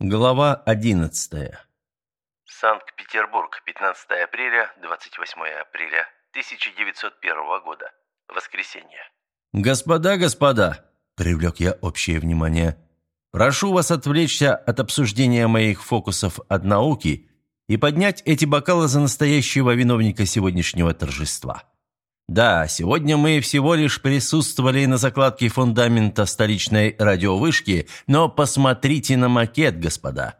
Глава 11. Санкт-Петербург, 15 апреля, 28 апреля 1901 года. Воскресенье. «Господа, господа!» – привлек я общее внимание. «Прошу вас отвлечься от обсуждения моих фокусов от науки и поднять эти бокалы за настоящего виновника сегодняшнего торжества». Да, сегодня мы всего лишь присутствовали на закладке фундамента столичной радиовышки, но посмотрите на макет, господа.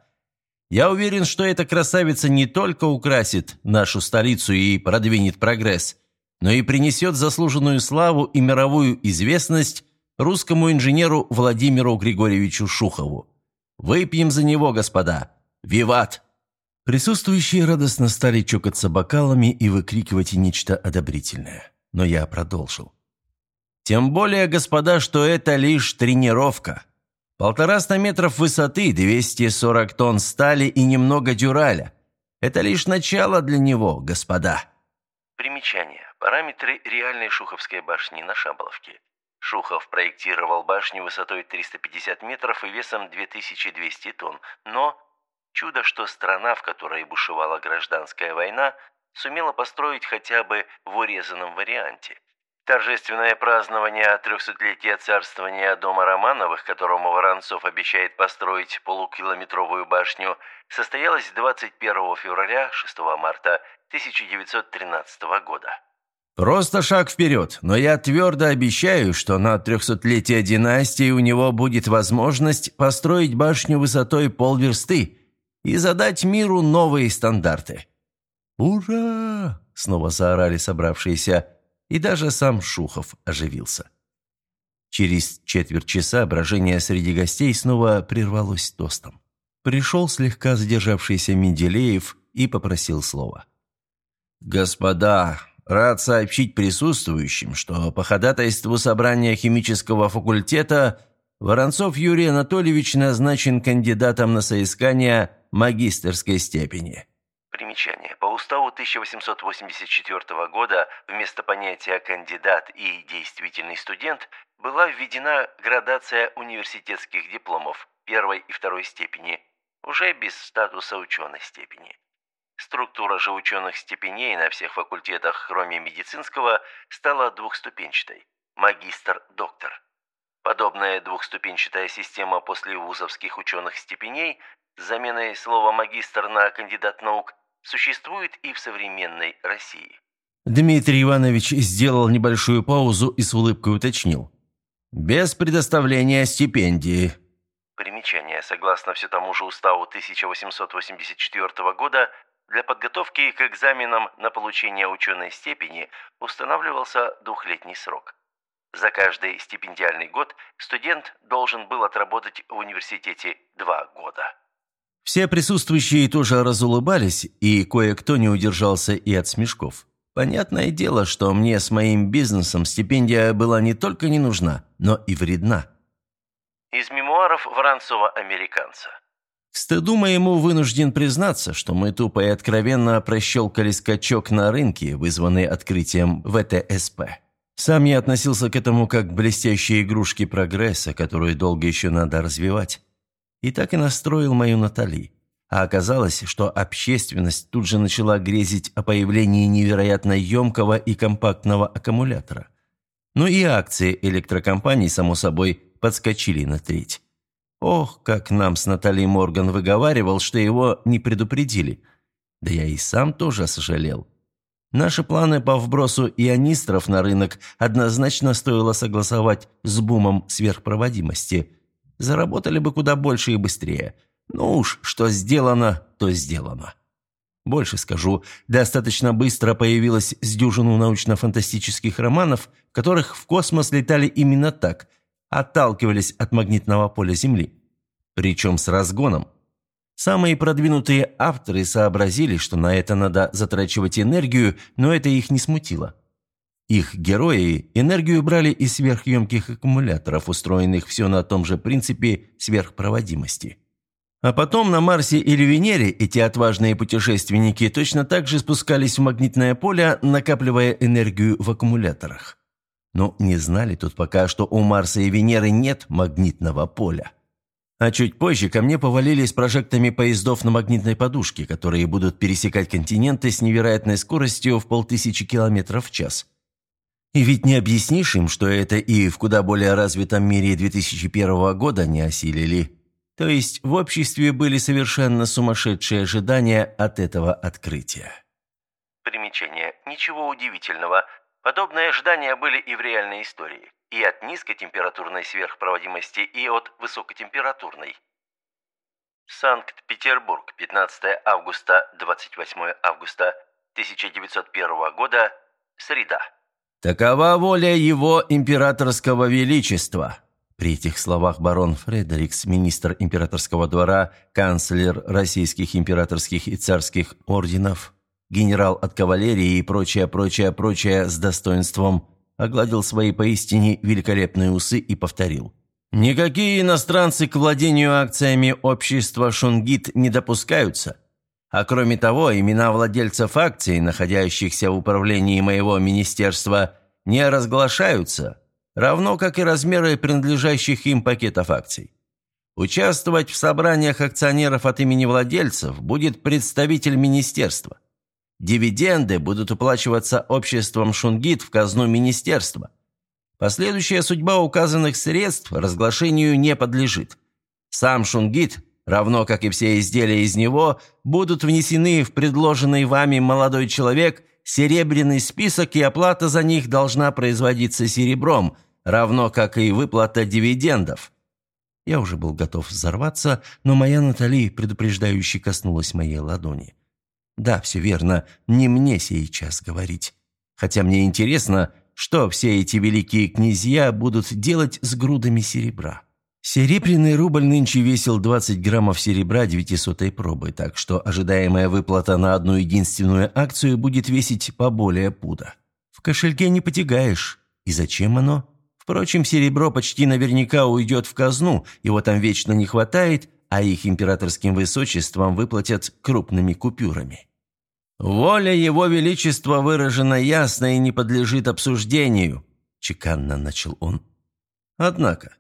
Я уверен, что эта красавица не только украсит нашу столицу и продвинет прогресс, но и принесет заслуженную славу и мировую известность русскому инженеру Владимиру Григорьевичу Шухову. Выпьем за него, господа! Виват! Присутствующие радостно стали чокаться бокалами и выкрикивать нечто одобрительное но я продолжил. «Тем более, господа, что это лишь тренировка. Полтораста метров высоты, 240 тонн стали и немного дюраля. Это лишь начало для него, господа». Примечание. Параметры реальной Шуховской башни на Шаболовке. Шухов проектировал башню высотой 350 метров и весом 2200 тонн, но чудо, что страна, в которой бушевала гражданская война, сумела построить хотя бы в урезанном варианте. Торжественное празднование трехсотлетия царствования дома Романовых, которому Воронцов обещает построить полукилометровую башню, состоялось 21 февраля 6 марта 1913 года. «Просто шаг вперед, но я твердо обещаю, что на трехсотлетие династии у него будет возможность построить башню высотой полверсты и задать миру новые стандарты. «Ура!» – снова заорали собравшиеся, и даже сам Шухов оживился. Через четверть часа брожение среди гостей снова прервалось тостом. Пришел слегка задержавшийся Менделеев и попросил слова. «Господа, рад сообщить присутствующим, что по ходатайству собрания химического факультета Воронцов Юрий Анатольевич назначен кандидатом на соискание магистерской степени». Примечание. По уставу 1884 года вместо понятия «кандидат» и «действительный студент» была введена градация университетских дипломов первой и второй степени, уже без статуса ученой степени. Структура же ученых степеней на всех факультетах, кроме медицинского, стала двухступенчатой – магистр-доктор. Подобная двухступенчатая система после вузовских ученых степеней с заменой слова «магистр» на «кандидат наук» существует и в современной России. Дмитрий Иванович сделал небольшую паузу и с улыбкой уточнил. «Без предоставления стипендии». Примечание. Согласно все тому же уставу 1884 года, для подготовки к экзаменам на получение ученой степени устанавливался двухлетний срок. За каждый стипендиальный год студент должен был отработать в университете два года. Все присутствующие тоже разулыбались, и кое-кто не удержался и от смешков. Понятное дело, что мне с моим бизнесом стипендия была не только не нужна, но и вредна. Из мемуаров Воронцова-американца. К стыду моему вынужден признаться, что мы тупо и откровенно прощелкали скачок на рынке, вызванный открытием ВТСП. Сам я относился к этому как к блестящей игрушке прогресса, которую долго еще надо развивать. И так и настроил мою Натали. А оказалось, что общественность тут же начала грезить о появлении невероятно емкого и компактного аккумулятора. Ну и акции электрокомпаний, само собой, подскочили на треть. Ох, как нам с Натальей Морган выговаривал, что его не предупредили. Да я и сам тоже сожалел. Наши планы по вбросу ионистров на рынок однозначно стоило согласовать с бумом сверхпроводимости – заработали бы куда больше и быстрее. Ну уж, что сделано, то сделано. Больше скажу, достаточно быстро появилась с дюжину научно-фантастических романов, в которых в космос летали именно так, отталкивались от магнитного поля Земли. Причем с разгоном. Самые продвинутые авторы сообразили, что на это надо затрачивать энергию, но это их не смутило. Их герои энергию брали из сверхъемких аккумуляторов, устроенных все на том же принципе сверхпроводимости. А потом на Марсе или Венере эти отважные путешественники точно так же спускались в магнитное поле, накапливая энергию в аккумуляторах. Но не знали тут пока, что у Марса и Венеры нет магнитного поля. А чуть позже ко мне повалились прожектами поездов на магнитной подушке, которые будут пересекать континенты с невероятной скоростью в полтысячи километров в час. И ведь не объяснишь им, что это и в куда более развитом мире 2001 года не осилили. То есть в обществе были совершенно сумасшедшие ожидания от этого открытия. Примечание. Ничего удивительного. Подобные ожидания были и в реальной истории. И от низкотемпературной сверхпроводимости, и от высокотемпературной. Санкт-Петербург, 15 августа, 28 августа 1901 года, среда. «Такова воля его императорского величества!» При этих словах барон Фредерикс, министр императорского двора, канцлер российских императорских и царских орденов, генерал от кавалерии и прочее, прочее, прочее с достоинством, огладил свои поистине великолепные усы и повторил. «Никакие иностранцы к владению акциями общества «Шунгит» не допускаются. А кроме того, имена владельцев акций, находящихся в управлении моего министерства, не разглашаются, равно как и размеры принадлежащих им пакетов акций. Участвовать в собраниях акционеров от имени владельцев будет представитель министерства. Дивиденды будут уплачиваться обществом «Шунгит» в казну министерства. Последующая судьба указанных средств разглашению не подлежит. Сам «Шунгит» равно как и все изделия из него, будут внесены в предложенный вами молодой человек серебряный список, и оплата за них должна производиться серебром, равно как и выплата дивидендов». Я уже был готов взорваться, но моя Натали предупреждающе коснулась моей ладони. «Да, все верно, не мне сейчас говорить. Хотя мне интересно, что все эти великие князья будут делать с грудами серебра». Серебряный рубль нынче весил 20 граммов серебра 900 пробы, так что ожидаемая выплата на одну единственную акцию будет весить поболее пуда. В кошельке не потягаешь. И зачем оно? Впрочем, серебро почти наверняка уйдет в казну, его там вечно не хватает, а их императорским высочеством выплатят крупными купюрами. «Воля его величества выражена ясно и не подлежит обсуждению», – чеканно начал он. Однако,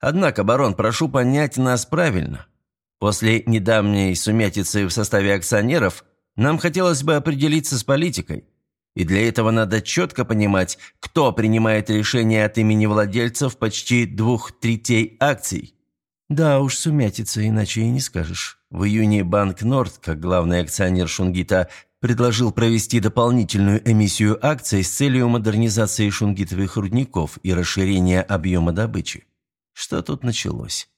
Однако, барон, прошу понять нас правильно. После недавней сумятицы в составе акционеров нам хотелось бы определиться с политикой. И для этого надо четко понимать, кто принимает решения от имени владельцев почти двух третей акций. Да уж, сумятица, иначе и не скажешь. В июне Банк Норд, как главный акционер Шунгита, предложил провести дополнительную эмиссию акций с целью модернизации шунгитовых рудников и расширения объема добычи. Что тут началось?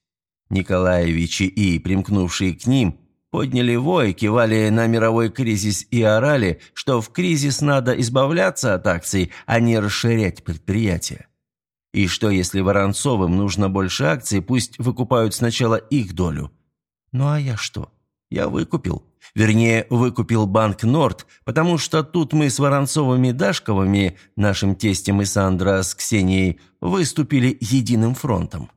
Николаевичи и, примкнувшие к ним, подняли вой, кивали на мировой кризис и орали, что в кризис надо избавляться от акций, а не расширять предприятия. И что, если Воронцовым нужно больше акций, пусть выкупают сначала их долю. Ну а я что? Я выкупил. Вернее, выкупил банк «Норд», потому что тут мы с Воронцовыми-Дашковыми, нашим тестем и Сандра с Ксенией, выступили единым фронтом.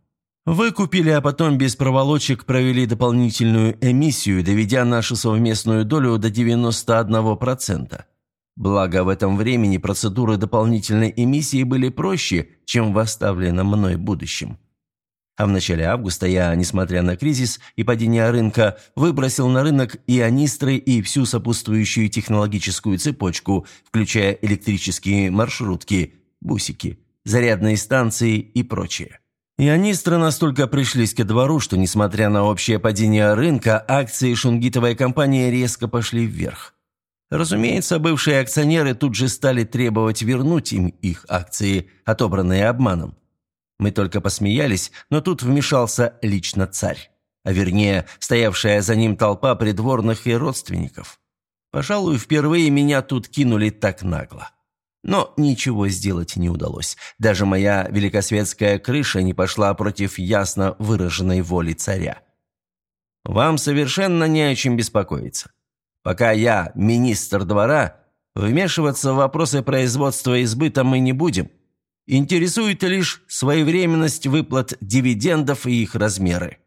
Выкупили, а потом без проволочек провели дополнительную эмиссию, доведя нашу совместную долю до 91%. Благо, в этом времени процедуры дополнительной эмиссии были проще, чем в оставленном мной будущем. А в начале августа я, несмотря на кризис и падение рынка, выбросил на рынок ионистры и всю сопутствующую технологическую цепочку, включая электрические маршрутки, бусики, зарядные станции и прочее. Ионистры настолько пришлись ко двору, что, несмотря на общее падение рынка, акции шунгитовой компании резко пошли вверх. Разумеется, бывшие акционеры тут же стали требовать вернуть им их акции, отобранные обманом. Мы только посмеялись, но тут вмешался лично царь, а вернее, стоявшая за ним толпа придворных и родственников. Пожалуй, впервые меня тут кинули так нагло. Но ничего сделать не удалось. Даже моя великосветская крыша не пошла против ясно выраженной воли царя. Вам совершенно не о чем беспокоиться. Пока я министр двора, вмешиваться в вопросы производства и сбыта мы не будем – Интересует лишь своевременность выплат дивидендов и их размеры.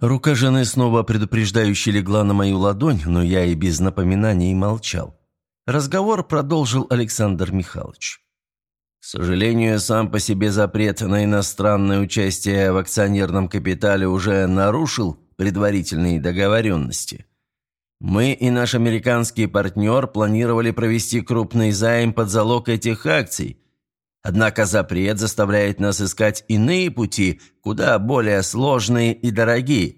Рука жены снова предупреждающе легла на мою ладонь, но я и без напоминаний молчал. Разговор продолжил Александр Михайлович. К сожалению, сам по себе запрет на иностранное участие в акционерном капитале уже нарушил предварительные договоренности. Мы и наш американский партнер планировали провести крупный займ под залог этих акций. Однако запрет заставляет нас искать иные пути, куда более сложные и дорогие.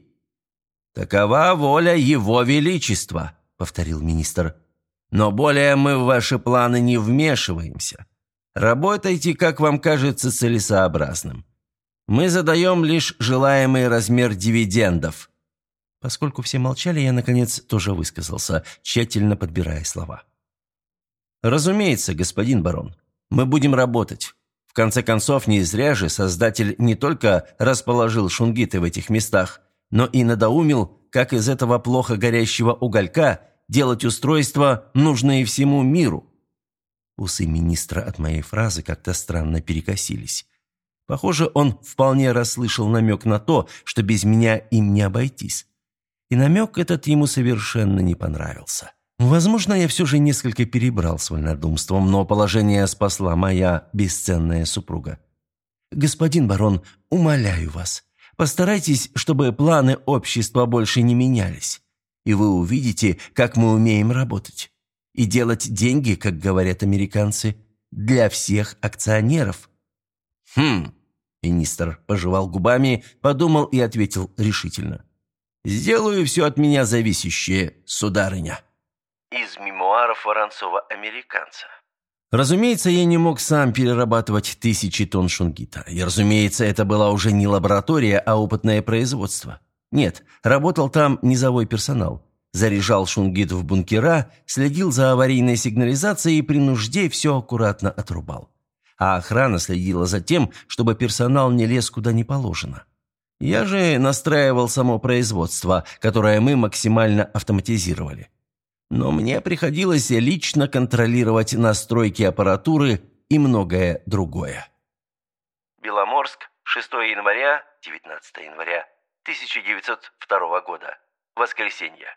«Такова воля Его Величества», — повторил министр. «Но более мы в ваши планы не вмешиваемся. Работайте, как вам кажется целесообразным. Мы задаем лишь желаемый размер дивидендов». Поскольку все молчали, я, наконец, тоже высказался, тщательно подбирая слова. «Разумеется, господин барон, мы будем работать. В конце концов, не зря же Создатель не только расположил шунгиты в этих местах, но и надоумил, как из этого плохо горящего уголька делать устройства, нужные всему миру». Усы министра от моей фразы как-то странно перекосились. Похоже, он вполне расслышал намек на то, что без меня им не обойтись. И намек этот ему совершенно не понравился. Возможно, я все же несколько перебрал с вольнодумством, но положение спасла моя бесценная супруга. «Господин барон, умоляю вас, постарайтесь, чтобы планы общества больше не менялись, и вы увидите, как мы умеем работать. И делать деньги, как говорят американцы, для всех акционеров». «Хм», – министр пожевал губами, подумал и ответил решительно – Сделаю все от меня зависящее, сударыня». Из мемуаров Воронцова-американца. Разумеется, я не мог сам перерабатывать тысячи тонн шунгита. И, разумеется, это была уже не лаборатория, а опытное производство. Нет, работал там низовой персонал. Заряжал шунгит в бункера, следил за аварийной сигнализацией и при нужде все аккуратно отрубал. А охрана следила за тем, чтобы персонал не лез куда не положено. Я же настраивал само производство, которое мы максимально автоматизировали. Но мне приходилось лично контролировать настройки аппаратуры и многое другое. Беломорск, 6 января, 19 января 1902 года. Воскресенье.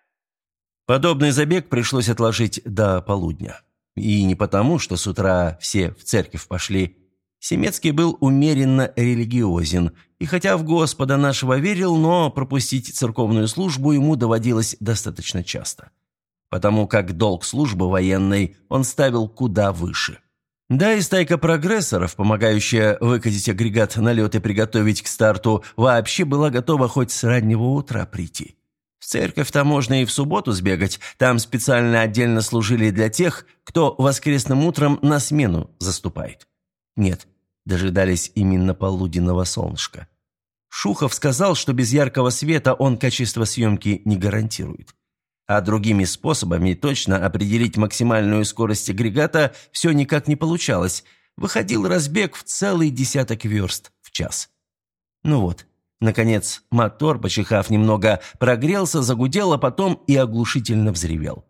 Подобный забег пришлось отложить до полудня. И не потому, что с утра все в церковь пошли, Семецкий был умеренно религиозен, и хотя в Господа нашего верил, но пропустить церковную службу ему доводилось достаточно часто. Потому как долг службы военной он ставил куда выше. Да и стайка прогрессоров, помогающая выкатить агрегат на лед и приготовить к старту, вообще была готова хоть с раннего утра прийти. В церковь-то можно и в субботу сбегать, там специально отдельно служили для тех, кто воскресным утром на смену заступает. Нет, дожидались именно полуденного солнышка. Шухов сказал, что без яркого света он качество съемки не гарантирует. А другими способами точно определить максимальную скорость агрегата все никак не получалось. Выходил разбег в целый десяток верст в час. Ну вот, наконец, мотор, почихав немного, прогрелся, загудел, а потом и оглушительно взревел.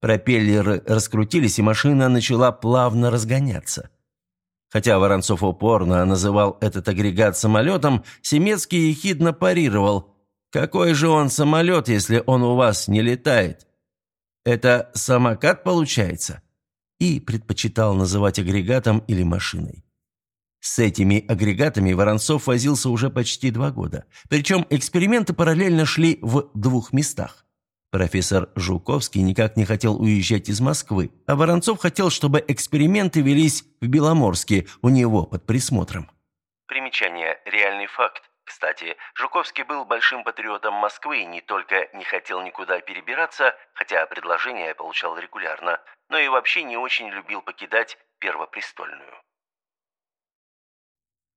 Пропеллеры раскрутились, и машина начала плавно разгоняться. Хотя Воронцов упорно называл этот агрегат самолетом, Семецкий ехидно парировал. «Какой же он самолет, если он у вас не летает? Это самокат получается?» И предпочитал называть агрегатом или машиной. С этими агрегатами Воронцов возился уже почти два года. Причем эксперименты параллельно шли в двух местах. Профессор Жуковский никак не хотел уезжать из Москвы, а Воронцов хотел, чтобы эксперименты велись в Беломорске, у него под присмотром. Примечание. Реальный факт. Кстати, Жуковский был большим патриотом Москвы и не только не хотел никуда перебираться, хотя предложения получал регулярно, но и вообще не очень любил покидать Первопрестольную.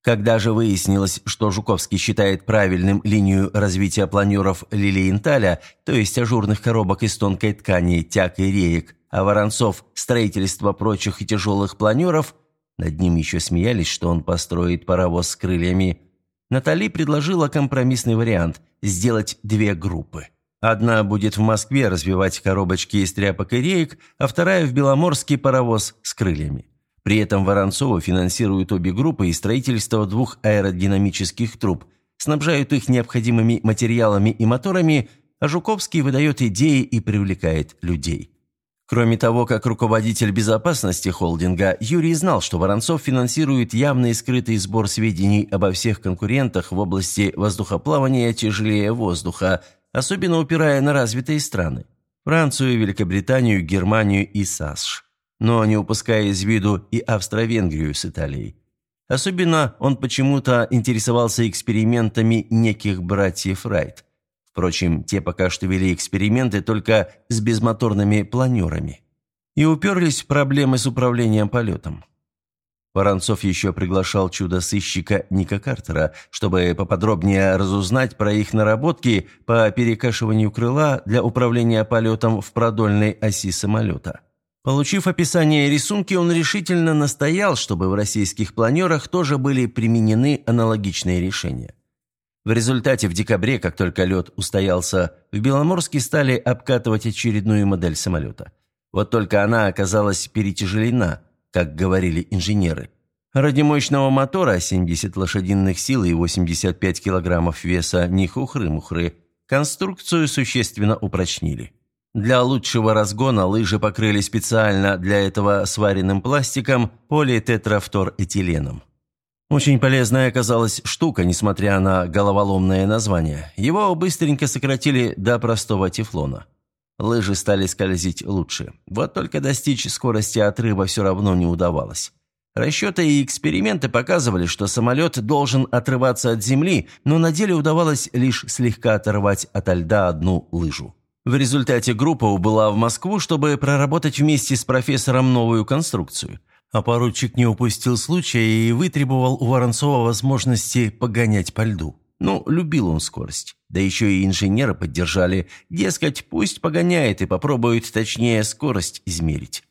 Когда же выяснилось, что Жуковский считает правильным линию развития планеров Лилиенталя, то есть ажурных коробок из тонкой ткани, тяг и реек, а Воронцов – строительство прочих и тяжелых планеров, над ним еще смеялись, что он построит паровоз с крыльями, Натали предложила компромиссный вариант – сделать две группы. Одна будет в Москве развивать коробочки из тряпок и реек, а вторая в Беломорске паровоз с крыльями. При этом Воронцова финансирует обе группы и строительство двух аэродинамических труб, снабжают их необходимыми материалами и моторами, а Жуковский выдает идеи и привлекает людей. Кроме того, как руководитель безопасности холдинга, Юрий знал, что Воронцов финансирует явный скрытый сбор сведений обо всех конкурентах в области воздухоплавания тяжелее воздуха, особенно упирая на развитые страны – Францию, Великобританию, Германию и САСШ, но не упуская из виду и Австро-Венгрию с Италией. Особенно он почему-то интересовался экспериментами неких братьев Райт. Впрочем, те пока что вели эксперименты только с безмоторными планерами. И уперлись в проблемы с управлением полетом. Воронцов еще приглашал чудо-сыщика Ника Картера, чтобы поподробнее разузнать про их наработки по перекашиванию крыла для управления полетом в продольной оси самолета. Получив описание рисунки, он решительно настоял, чтобы в российских планерах тоже были применены аналогичные решения. В результате в декабре, как только лед устоялся, в Беломорске стали обкатывать очередную модель самолета. Вот только она оказалась перетяжелена, как говорили инженеры. Ради мощного мотора 70 лошадиных сил и 85 килограммов веса не хухры-мухры, конструкцию существенно упрочнили. Для лучшего разгона лыжи покрыли специально для этого сваренным пластиком политетрафторэтиленом. Очень полезная оказалась штука, несмотря на головоломное название. Его быстренько сократили до простого тефлона. Лыжи стали скользить лучше. Вот только достичь скорости отрыва все равно не удавалось. Расчеты и эксперименты показывали, что самолет должен отрываться от земли, но на деле удавалось лишь слегка оторвать от льда одну лыжу. В результате группа убыла в Москву, чтобы проработать вместе с профессором новую конструкцию. А поручик не упустил случая и вытребовал у Воронцова возможности погонять по льду. Ну, любил он скорость. Да еще и инженеры поддержали. Дескать, пусть погоняет и попробует точнее скорость измерить.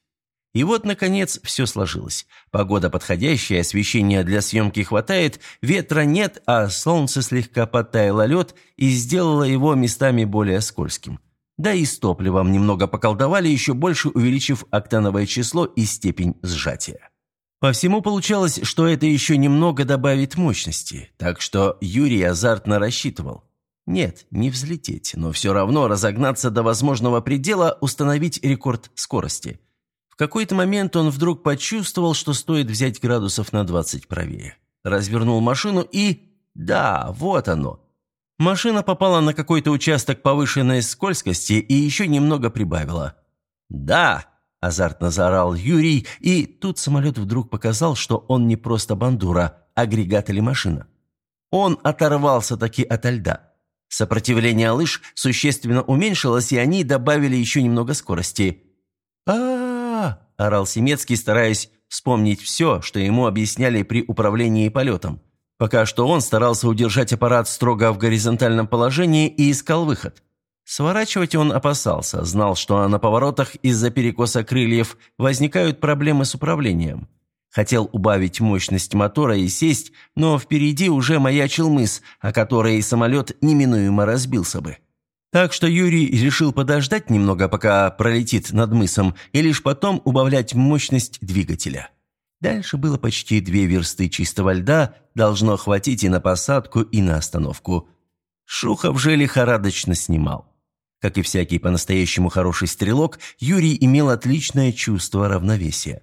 И вот, наконец, все сложилось. Погода подходящая, освещения для съемки хватает, ветра нет, а солнце слегка подтаяло лед и сделало его местами более скользким. Да и с топливом немного поколдовали, еще больше увеличив октановое число и степень сжатия. По всему получалось, что это еще немного добавит мощности, так что Юрий азартно рассчитывал. Нет, не взлететь, но все равно разогнаться до возможного предела, установить рекорд скорости. В какой-то момент он вдруг почувствовал, что стоит взять градусов на 20 правее. Развернул машину и... Да, вот оно. Машина попала на какой-то участок повышенной скользкости и еще немного прибавила. «Да!» – азартно заорал Юрий, и тут самолет вдруг показал, что он не просто бандура, агрегат или машина. Он оторвался таки от льда. Сопротивление лыж существенно уменьшилось, и они добавили еще немного скорости. а, -а, -а орал Семецкий, стараясь вспомнить все, что ему объясняли при управлении полетом. Пока что он старался удержать аппарат строго в горизонтальном положении и искал выход. Сворачивать он опасался, знал, что на поворотах из-за перекоса крыльев возникают проблемы с управлением. Хотел убавить мощность мотора и сесть, но впереди уже маячил мыс, о который самолет неминуемо разбился бы. Так что Юрий решил подождать немного, пока пролетит над мысом, и лишь потом убавлять мощность двигателя. Дальше было почти две версты чистого льда, должно хватить и на посадку, и на остановку. Шухов же лихорадочно снимал. Как и всякий по-настоящему хороший стрелок, Юрий имел отличное чувство равновесия.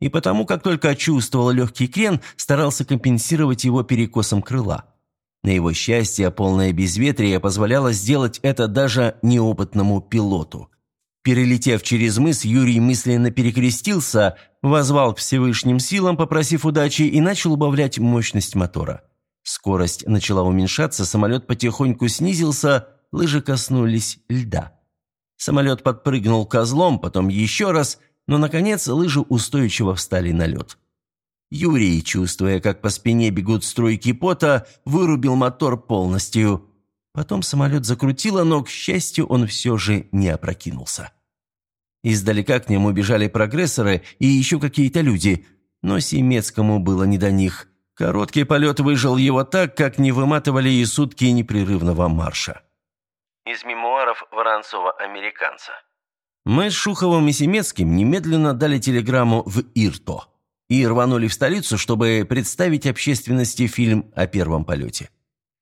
И потому, как только чувствовал легкий крен, старался компенсировать его перекосом крыла. На его счастье, полное безветрие позволяло сделать это даже неопытному пилоту – Перелетев через мыс, Юрий мысленно перекрестился, возвал к Всевышним силам, попросив удачи, и начал убавлять мощность мотора. Скорость начала уменьшаться, самолет потихоньку снизился, лыжи коснулись льда. Самолет подпрыгнул козлом, потом еще раз, но, наконец, лыжи устойчиво встали на лед. Юрий, чувствуя, как по спине бегут струйки пота, вырубил мотор полностью. Потом самолет закрутило, но, к счастью, он все же не опрокинулся. Издалека к нему бежали прогрессоры и еще какие-то люди, но Семецкому было не до них. Короткий полет выжил его так, как не выматывали и сутки непрерывного марша. Из мемуаров Воронцова-американца. Мы с Шуховым и Семецким немедленно дали телеграмму в Ирто и рванули в столицу, чтобы представить общественности фильм о первом полете.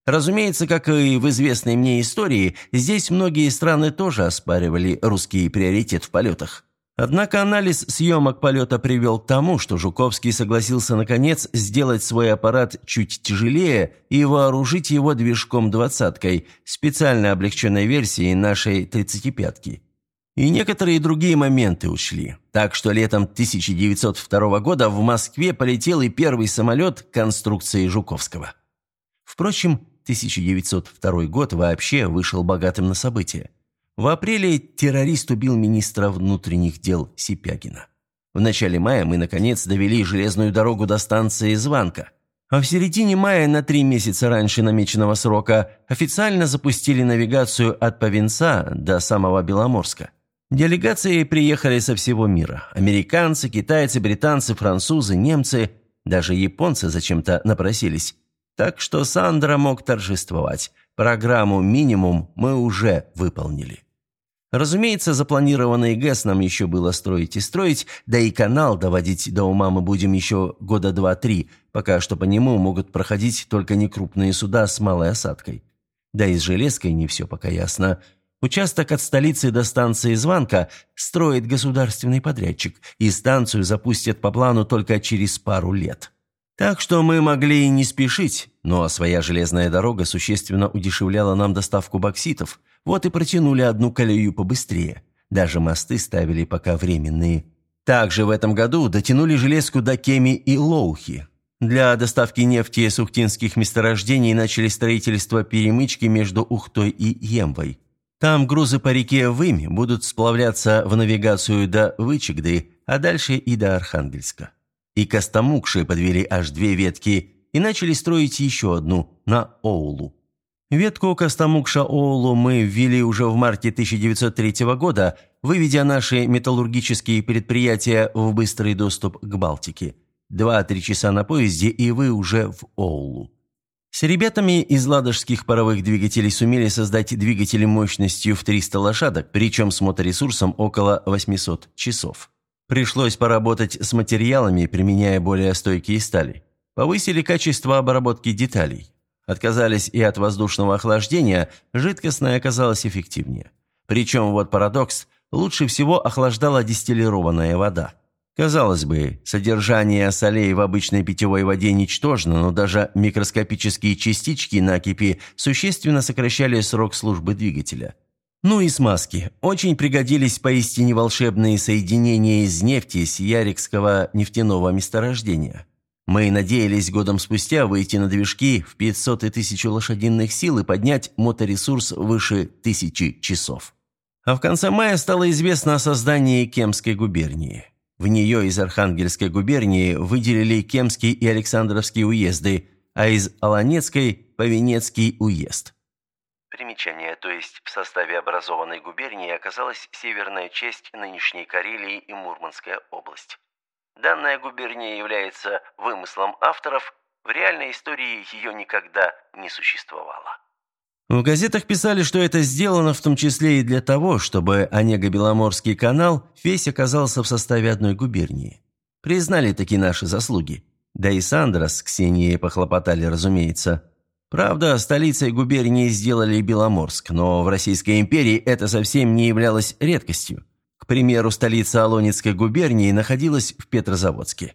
Разумеется, как и в известной мне истории, здесь многие страны тоже оспаривали русский приоритет в полетах. Однако анализ съемок полета привел к тому, что Жуковский согласился наконец сделать свой аппарат чуть тяжелее и вооружить его движком «двадцаткой», специально облегченной версией нашей «тридцатипятки». И некоторые другие моменты ушли. Так что летом 1902 года в Москве полетел и первый самолет конструкции Жуковского. Впрочем, 1902 год вообще вышел богатым на события. В апреле террорист убил министра внутренних дел Сипягина. В начале мая мы, наконец, довели железную дорогу до станции Званка. А в середине мая, на три месяца раньше намеченного срока, официально запустили навигацию от Повинца до самого Беломорска. Делегации приехали со всего мира. Американцы, китайцы, британцы, французы, немцы, даже японцы зачем-то напросились. Так что Сандра мог торжествовать. Программу «Минимум» мы уже выполнили. Разумеется, запланированный ГЭС нам еще было строить и строить, да и канал доводить до ума мы будем еще года два-три, пока что по нему могут проходить только некрупные суда с малой осадкой. Да и с железкой не все пока ясно. Участок от столицы до станции Званка строит государственный подрядчик, и станцию запустят по плану только через пару лет. Так что мы могли и не спешить, но своя железная дорога существенно удешевляла нам доставку бокситов – вот и протянули одну колею побыстрее. Даже мосты ставили пока временные. Также в этом году дотянули железку до Кеми и Лоухи. Для доставки нефти с ухтинских месторождений начали строительство перемычки между Ухтой и Емвой. Там грузы по реке Вымь будут сплавляться в навигацию до Вычегды, а дальше и до Архангельска. И Костомукши подвели аж две ветки и начали строить еще одну на Оулу. Ветку Костомукша-Оулу мы ввели уже в марте 1903 года, выведя наши металлургические предприятия в быстрый доступ к Балтике. Два-три часа на поезде, и вы уже в Оулу. С ребятами из ладожских паровых двигателей сумели создать двигатели мощностью в 300 лошадок, причем с моторесурсом около 800 часов. Пришлось поработать с материалами, применяя более стойкие стали. Повысили качество обработки деталей. Отказались и от воздушного охлаждения, жидкостное оказалось эффективнее. Причем, вот парадокс, лучше всего охлаждала дистиллированная вода. Казалось бы, содержание солей в обычной питьевой воде ничтожно, но даже микроскопические частички накипи существенно сокращали срок службы двигателя. Ну и смазки. Очень пригодились поистине волшебные соединения из нефти с Ярикского нефтяного месторождения. Мы надеялись годом спустя выйти на движки в 500 и 1000 лошадиных сил и поднять моторесурс выше тысячи часов. А в конце мая стало известно о создании Кемской губернии. В нее из Архангельской губернии выделили Кемский и Александровский уезды, а из Аланецкой – Повенецкий уезд. Примечание, то есть в составе образованной губернии оказалась северная часть нынешней Карелии и Мурманская область. Данная губерния является вымыслом авторов, в реальной истории ее никогда не существовало. В газетах писали, что это сделано в том числе и для того, чтобы Онего-Беломорский канал весь оказался в составе одной губернии. Признали такие наши заслуги. Да и Сандра с Ксенией похлопотали, разумеется. Правда, столицей губернии сделали Беломорск, но в Российской империи это совсем не являлось редкостью. К примеру, столица Алонецкой губернии находилась в Петрозаводске.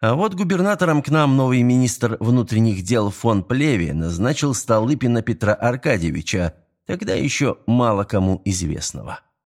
А вот губернатором к нам новый министр внутренних дел фон Плеви назначил Столыпина Петра Аркадьевича, тогда еще мало кому известного.